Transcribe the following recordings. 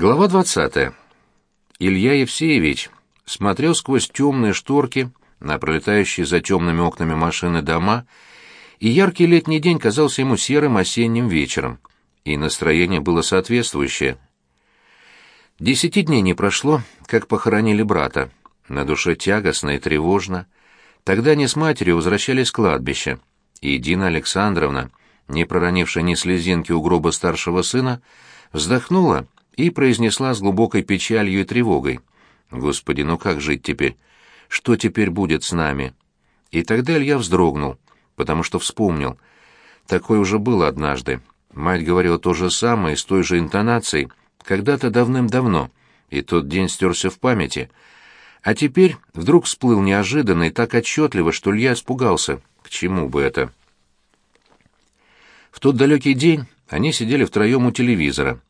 Глава 20. Илья Евсеевич смотрел сквозь темные шторки на пролетающие за темными окнами машины дома, и яркий летний день казался ему серым осенним вечером, и настроение было соответствующее. Десяти дней не прошло, как похоронили брата. На душе тягостно и тревожно. Тогда они с матерью возвращались с кладбища, и Дина Александровна, не проронившая ни слезинки у гроба старшего сына, вздохнула и произнесла с глубокой печалью и тревогой. «Господи, ну как жить теперь? Что теперь будет с нами?» И тогда Илья вздрогнул, потому что вспомнил. Такое уже было однажды. Мать говорила то же самое с той же интонацией, когда-то давным-давно, и тот день стерся в памяти. А теперь вдруг всплыл неожиданно и так отчетливо, что Илья испугался. К чему бы это? В тот далекий день они сидели втроем у телевизора.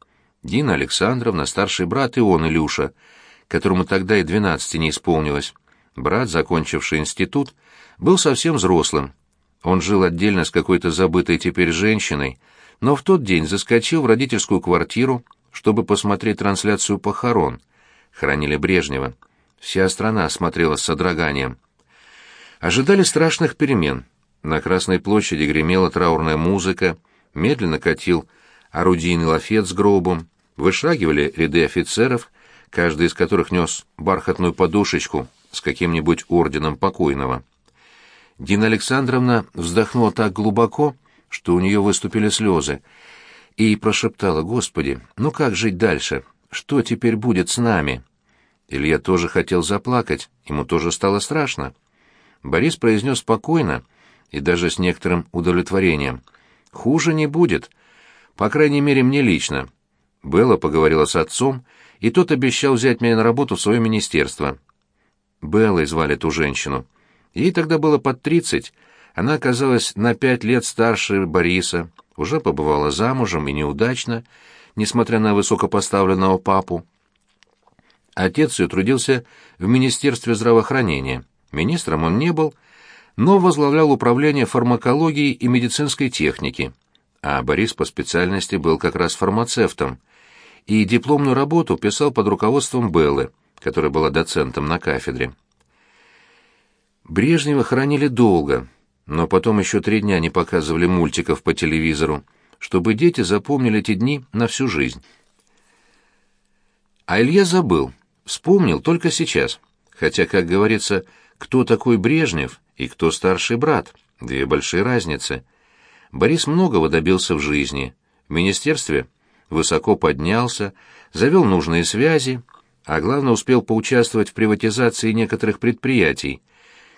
Дина Александровна, старший брат и он, Илюша, которому тогда и двенадцати не исполнилось. Брат, закончивший институт, был совсем взрослым. Он жил отдельно с какой-то забытой теперь женщиной, но в тот день заскочил в родительскую квартиру, чтобы посмотреть трансляцию похорон. Хранили Брежнева. Вся страна смотрела с содроганием. Ожидали страшных перемен. На Красной площади гремела траурная музыка, медленно катил орудийный лафет с гробом, вышагивали ряды офицеров, каждый из которых нес бархатную подушечку с каким-нибудь орденом покойного. Дина Александровна вздохнула так глубоко, что у нее выступили слезы, и прошептала, «Господи, ну как жить дальше? Что теперь будет с нами?» Илья тоже хотел заплакать, ему тоже стало страшно. Борис произнес спокойно и даже с некоторым удовлетворением. «Хуже не будет. По крайней мере, мне лично. Белла поговорила с отцом, и тот обещал взять меня на работу в свое министерство. Беллой звали ту женщину. Ей тогда было под тридцать. Она оказалась на пять лет старше Бориса, уже побывала замужем и неудачно, несмотря на высокопоставленного папу. Отец ее трудился в Министерстве здравоохранения. Министром он не был, но возглавлял управление фармакологии и медицинской техники. А Борис по специальности был как раз фармацевтом. И дипломную работу писал под руководством Беллы, которая была доцентом на кафедре. Брежнева хоронили долго, но потом еще три дня не показывали мультиков по телевизору, чтобы дети запомнили эти дни на всю жизнь. А Илья забыл, вспомнил только сейчас, хотя, как говорится, кто такой Брежнев и кто старший брат, две большие разницы. Борис многого добился в жизни. В министерстве высоко поднялся, завел нужные связи, а главное успел поучаствовать в приватизации некоторых предприятий,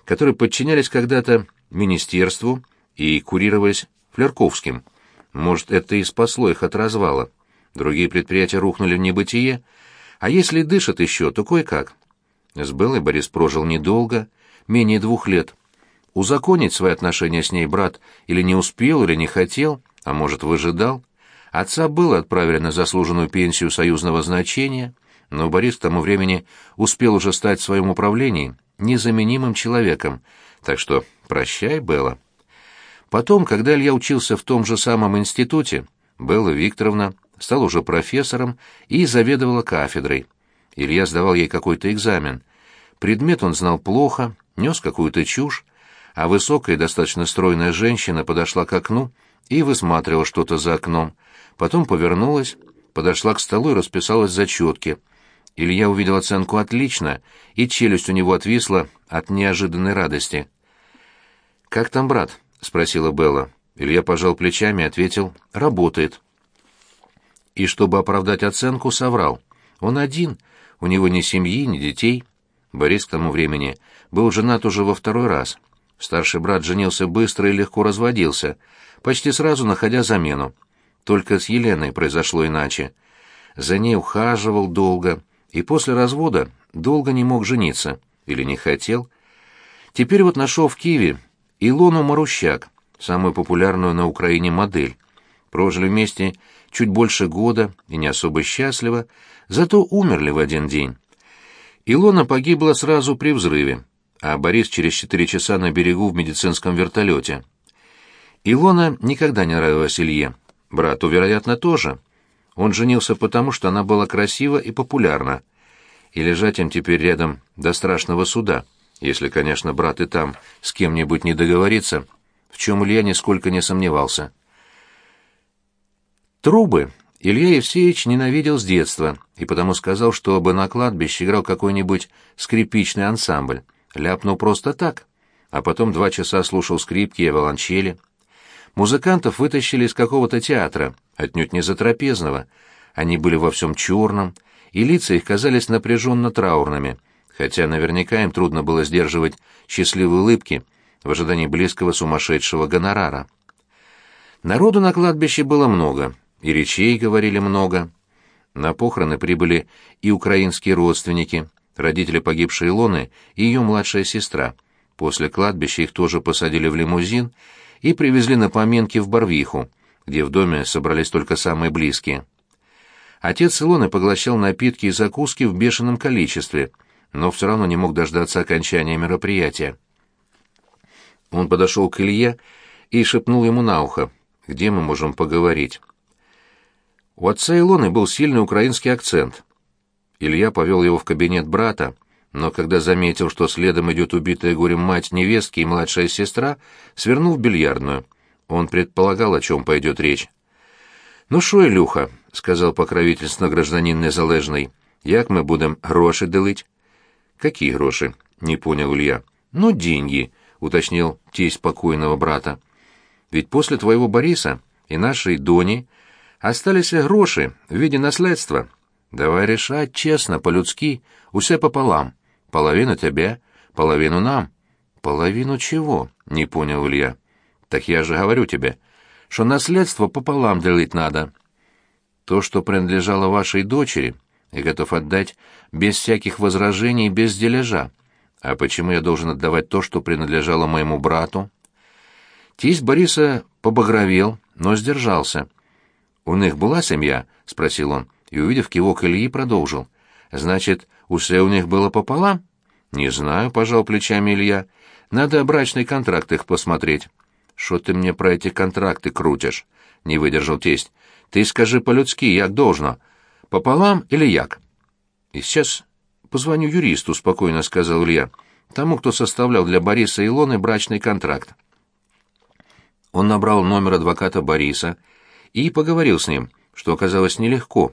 которые подчинялись когда-то министерству и курировались Флерковским. Может, это и спасло их от развала. Другие предприятия рухнули в небытие, а если дышат еще, то кое-как. С Беллой Борис прожил недолго, менее двух лет. Узаконить свои отношения с ней брат или не успел, или не хотел, а может, выжидал. Отца было отправили на заслуженную пенсию союзного значения, но Борис к тому времени успел уже стать в своем управлении незаменимым человеком, так что прощай, Белла. Потом, когда Илья учился в том же самом институте, Белла Викторовна стала уже профессором и заведовала кафедрой. Илья сдавал ей какой-то экзамен. Предмет он знал плохо, нес какую-то чушь, а высокая достаточно стройная женщина подошла к окну и высматривала что-то за окном. Потом повернулась, подошла к столу и расписалась в зачетке — Илья увидел оценку «отлично», и челюсть у него отвисла от неожиданной радости. «Как там брат?» — спросила Белла. Илья пожал плечами и ответил «работает». И чтобы оправдать оценку, соврал. Он один, у него ни семьи, ни детей. Борис к тому времени был женат уже во второй раз. Старший брат женился быстро и легко разводился, почти сразу находя замену. Только с Еленой произошло иначе. За ней ухаживал долго, и после развода долго не мог жениться или не хотел. Теперь вот нашел в Киеве Илону Марущак, самую популярную на Украине модель. Прожили вместе чуть больше года и не особо счастливо, зато умерли в один день. Илона погибла сразу при взрыве, а Борис через четыре часа на берегу в медицинском вертолете. Илона никогда не нравилась Илье, брату, вероятно, тоже. Он женился потому, что она была красива и популярна. И лежать им теперь рядом до страшного суда, если, конечно, брат и там с кем-нибудь не договорится, в чем Илья нисколько не сомневался. Трубы Илья Евсеевич ненавидел с детства, и потому сказал, что бы на кладбище играл какой-нибудь скрипичный ансамбль. Ляпнул просто так. А потом два часа слушал скрипки и виолончели. Музыкантов вытащили из какого-то театра, отнюдь не за трапезного. Они были во всем черном, и лица их казались напряженно траурными, хотя наверняка им трудно было сдерживать счастливые улыбки в ожидании близкого сумасшедшего гонорара. Народу на кладбище было много, и речей говорили много. На похороны прибыли и украинские родственники, родители погибшей Илоны и ее младшая сестра. После кладбища их тоже посадили в лимузин и привезли на поминки в Барвиху, где в доме собрались только самые близкие. Отец Илоны поглощал напитки и закуски в бешеном количестве, но все равно не мог дождаться окончания мероприятия. Он подошел к Илье и шепнул ему на ухо, «Где мы можем поговорить?» У отца Илоны был сильный украинский акцент. Илья повел его в кабинет брата, но когда заметил, что следом идет убитая горем мать невестки и младшая сестра, свернул в бильярдную. Он предполагал, о чем пойдет речь. «Ну шо, Илюха», — сказал покровительственно гражданин Незалежный, — «як мы будем гроши делить?» «Какие гроши?» — не понял Илья. «Ну, деньги», — уточнил тесть покойного брата. «Ведь после твоего Бориса и нашей Дони остались гроши в виде наследства. Давай решать честно, по-людски, усе пополам». Половину тебе, половину нам. Половину чего? Не понял Илья. Так я же говорю тебе, что наследство пополам делить надо. То, что принадлежало вашей дочери, я готов отдать без всяких возражений, без дележа. А почему я должен отдавать то, что принадлежало моему брату? Тесть Бориса побагровел, но сдержался. «У них была семья?» — спросил он, и, увидев кивок Ильи, продолжил. «Значит, Усе у них было пополам? Не знаю, пожал плечами Илья. Надо брачный контракт их посмотреть. Что ты мне про эти контракты крутишь? Не выдержал тесть. Ты скажи по-людски, як должно. Пополам или як? И сейчас позвоню юристу, спокойно сказал Илья. Тому, кто составлял для Бориса и Илоны брачный контракт. Он набрал номер адвоката Бориса и поговорил с ним, что оказалось нелегко,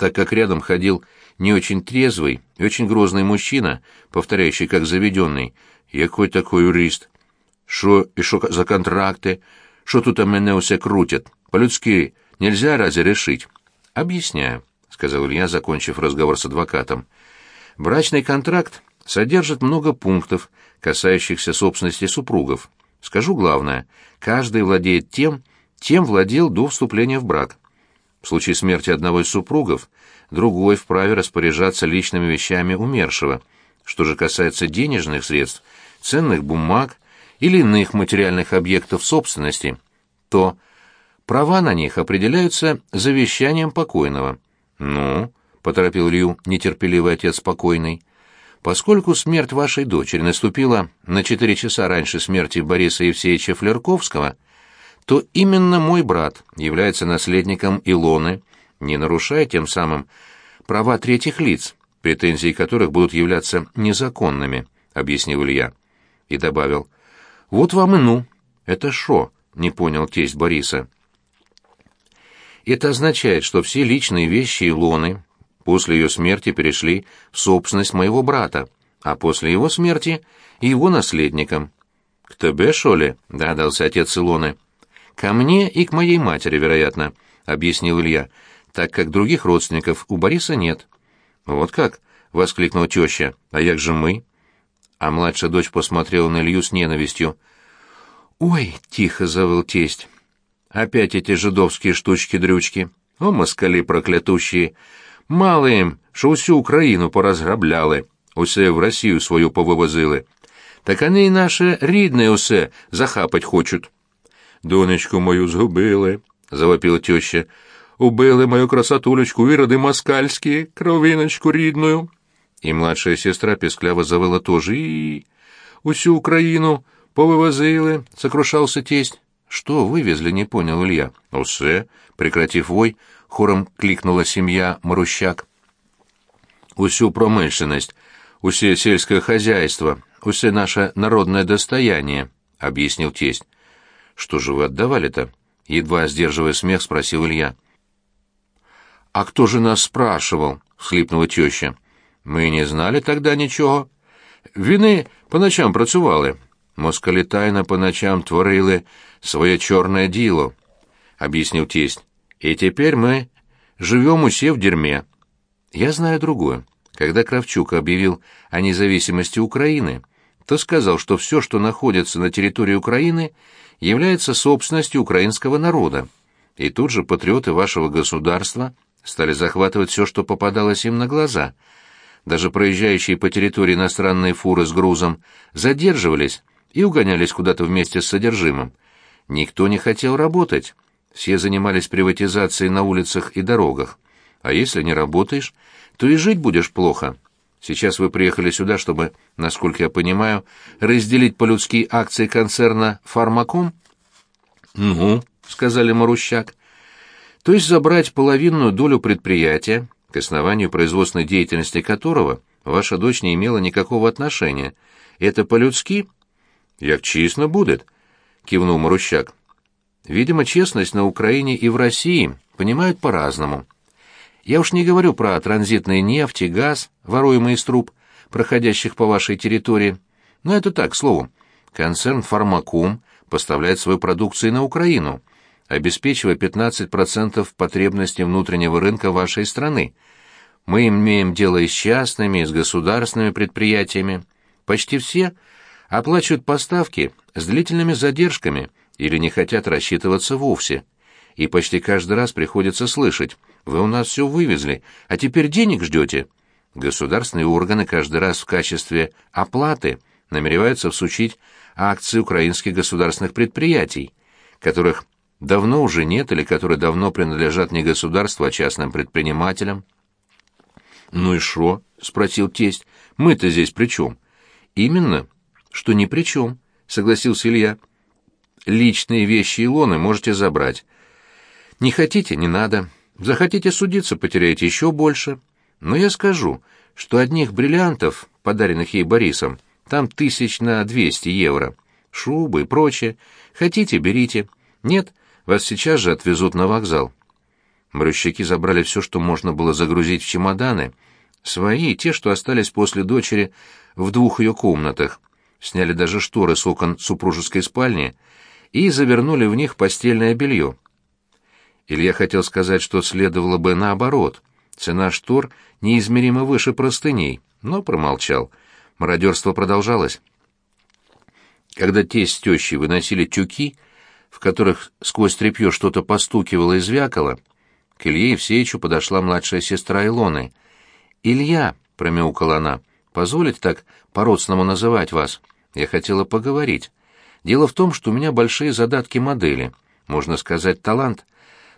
так как рядом ходил не очень трезвый и очень грозный мужчина, повторяющий как заведенный. «Якой такой юрист? Що і що за контракти? Що тут о мене усе крутят? По-людски нельзя разве решить?» «Объясняю», — сказал Илья, закончив разговор с адвокатом. «Брачный контракт содержит много пунктов, касающихся собственности супругов. Скажу главное. Каждый владеет тем, чем владел до вступления в брак. В случае смерти одного из супругов другой вправе распоряжаться личными вещами умершего. Что же касается денежных средств, ценных бумаг или иных материальных объектов собственности, то права на них определяются завещанием покойного. «Ну», — поторопил Лью нетерпеливый отец покойный, — «поскольку смерть вашей дочери наступила на четыре часа раньше смерти Бориса Евсеевича Флерковского, то именно мой брат является наследником Илоны, не нарушая тем самым права третьих лиц, претензии которых будут являться незаконными, объяснил Илья. И добавил, вот вам и ну. Это шо? Не понял тесть Бориса. Это означает, что все личные вещи Илоны после ее смерти перешли в собственность моего брата, а после его смерти — его наследникам. «К тебе, шо ли?» — догадался отец Илоны. «Ко мне и к моей матери, вероятно», — объяснил Илья так как других родственников у Бориса нет. «Вот как?» — воскликнула теща. «А як же мы?» А младшая дочь посмотрела на Илью с ненавистью. «Ой!» — тихо завыл тесть. «Опять эти жидовские штучки-дрючки! О, москали проклятущие! Мало им, що усю Україну поразграбляли, усе в Россию свою повивозили. Так они і наше рідне усе захапать хочуть». «Донечку мою згубили», — завопила теща. Убили мою красотулечку ироды москальские, кровиночку рідную. И младшая сестра пескляво завыла тоже. И усю Украину повывозили, сокрушался тесть. Что вывезли, не понял Илья. Усе, прекратив вой, хором кликнула семья Марущак. «Усю промышленность, усе сельское хозяйство, усе наше народное достояние», — объяснил тесть. «Что же вы отдавали-то?» — едва сдерживая смех, спросил Илья. «А кто же нас спрашивал?» — всхлипнула теща. «Мы не знали тогда ничего. Вины по ночам працювали. Москалі тайно по ночам творили своє чорне діло», — объяснил тесть. «И теперь мы живем усе в дерьме». Я знаю другое. Когда Кравчук объявил о независимости Украины, то сказал, что все, что находится на территории Украины, является собственностью украинского народа. И тут же патриоты вашего государства стали захватывать все, что попадалось им на глаза. Даже проезжающие по территории иностранные фуры с грузом задерживались и угонялись куда-то вместе с содержимым. Никто не хотел работать. Все занимались приватизацией на улицах и дорогах. А если не работаешь, то и жить будешь плохо. Сейчас вы приехали сюда, чтобы, насколько я понимаю, разделить по-людски акции концерна «Фармаком»? «Ну», — сказали Марущак. «То есть забрать половинную долю предприятия, к основанию производственной деятельности которого ваша дочь не имела никакого отношения. Это по-людски?» «Як честно будет», — кивнул Марущак. «Видимо, честность на Украине и в России понимают по-разному». Я уж не говорю про транзитные нефть и газ, воруемые из труб, проходящих по вашей территории. Но это так, словом. Концерн «Фармакум» поставляет свою продукцию на Украину, обеспечивая 15% потребностей внутреннего рынка вашей страны. Мы имеем дело и с частными, и с государственными предприятиями. Почти все оплачивают поставки с длительными задержками или не хотят рассчитываться вовсе. И почти каждый раз приходится слышать – вы у нас все вывезли, а теперь денег ждете. Государственные органы каждый раз в качестве оплаты намереваются всучить акции украинских государственных предприятий, которых давно уже нет или которые давно принадлежат не государству, а частным предпринимателям. «Ну и шо?» — спросил тесть. «Мы-то здесь при чем?» «Именно, что ни при чем», — согласился Илья. «Личные вещи Илоны можете забрать. Не хотите — не надо. Захотите судиться, потеряете еще больше. Но я скажу, что одних бриллиантов, подаренных ей Борисом, там тысяч на двести евро. Шубы и прочее. Хотите, берите. Нет, вас сейчас же отвезут на вокзал. Мрущаки забрали все, что можно было загрузить в чемоданы. Свои, те, что остались после дочери в двух ее комнатах. Сняли даже шторы с окон супружеской спальни и завернули в них постельное белье. Илья хотел сказать, что следовало бы наоборот. Цена штор неизмеримо выше простыней, но промолчал. Мародерство продолжалось. Когда тесть с тещей выносили тюки, в которых сквозь тряпье что-то постукивало и звякало, к Илье Евсеичу подошла младшая сестра Илоны. «Илья», — промяукала она, — «позволите так по-родственному называть вас? Я хотела поговорить. Дело в том, что у меня большие задатки модели, можно сказать, талант.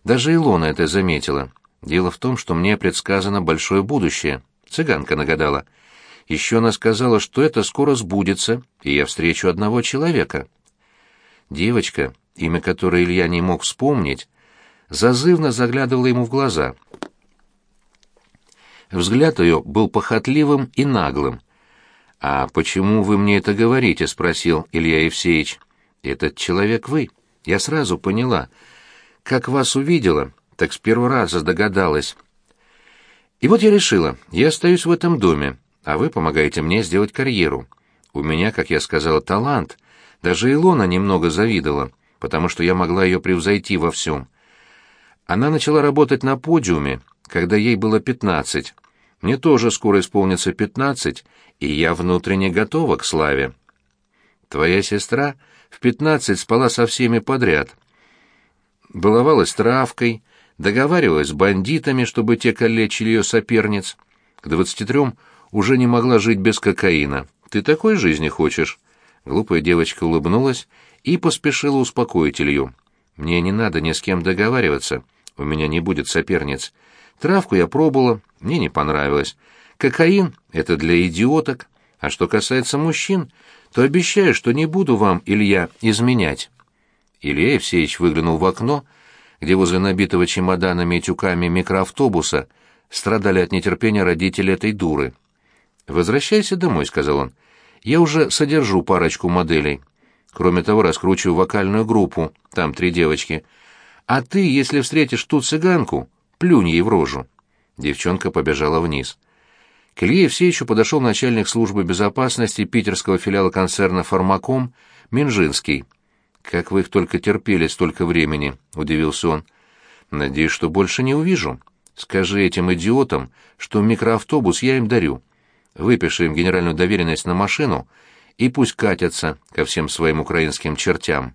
Даже Илона это заметила. Дело в том, что мне предсказано большое будущее. Цыганка нагадала. Еще она сказала, что это скоро сбудется, и я встречу одного человека. Девочка, имя которой Илья не мог вспомнить, зазывно заглядывала ему в глаза. Взгляд ее был похотливым и наглым. «А почему вы мне это говорите?» — спросил Илья Евсеевич. «Этот человек вы. Я сразу поняла. Как вас увидела, так с первого раза догадалась. И вот я решила, я остаюсь в этом доме, а вы помогаете мне сделать карьеру. У меня, как я сказала, талант. Даже Илона немного завидовала, потому что я могла ее превзойти во всем. Она начала работать на подиуме, когда ей было пятнадцать. Мне тоже скоро исполнится пятнадцать, и я внутренне готова к славе. Твоя сестра в пятнадцать спала со всеми подряд, баловалась травкой, договаривалась с бандитами, чтобы те калечили ее соперниц. К двадцати трем уже не могла жить без кокаина. Ты такой жизни хочешь?» Глупая девочка улыбнулась и поспешила успокоить Илью. «Мне не надо ни с кем договариваться. У меня не будет соперниц. Травку я пробовала, мне не понравилось. Кокаин — это для идиоток. А что касается мужчин, то обещаю, что не буду вам, Илья, изменять». Илья Евсеевич выглянул в окно, где возле набитого чемоданами и тюками микроавтобуса страдали от нетерпения родители этой дуры. «Возвращайся домой», — сказал он. «Я уже содержу парочку моделей. Кроме того, раскручиваю вокальную группу, там три девочки. А ты, если встретишь ту цыганку, плюнь ей в рожу». Девчонка побежала вниз. К Илье все еще подошел начальник службы безопасности питерского филиала концерна «Фармаком» Минжинский. «Как вы их только терпели столько времени», — удивился он. «Надеюсь, что больше не увижу. Скажи этим идиотам, что микроавтобус я им дарю. Выпиши им генеральную доверенность на машину, и пусть катятся ко всем своим украинским чертям».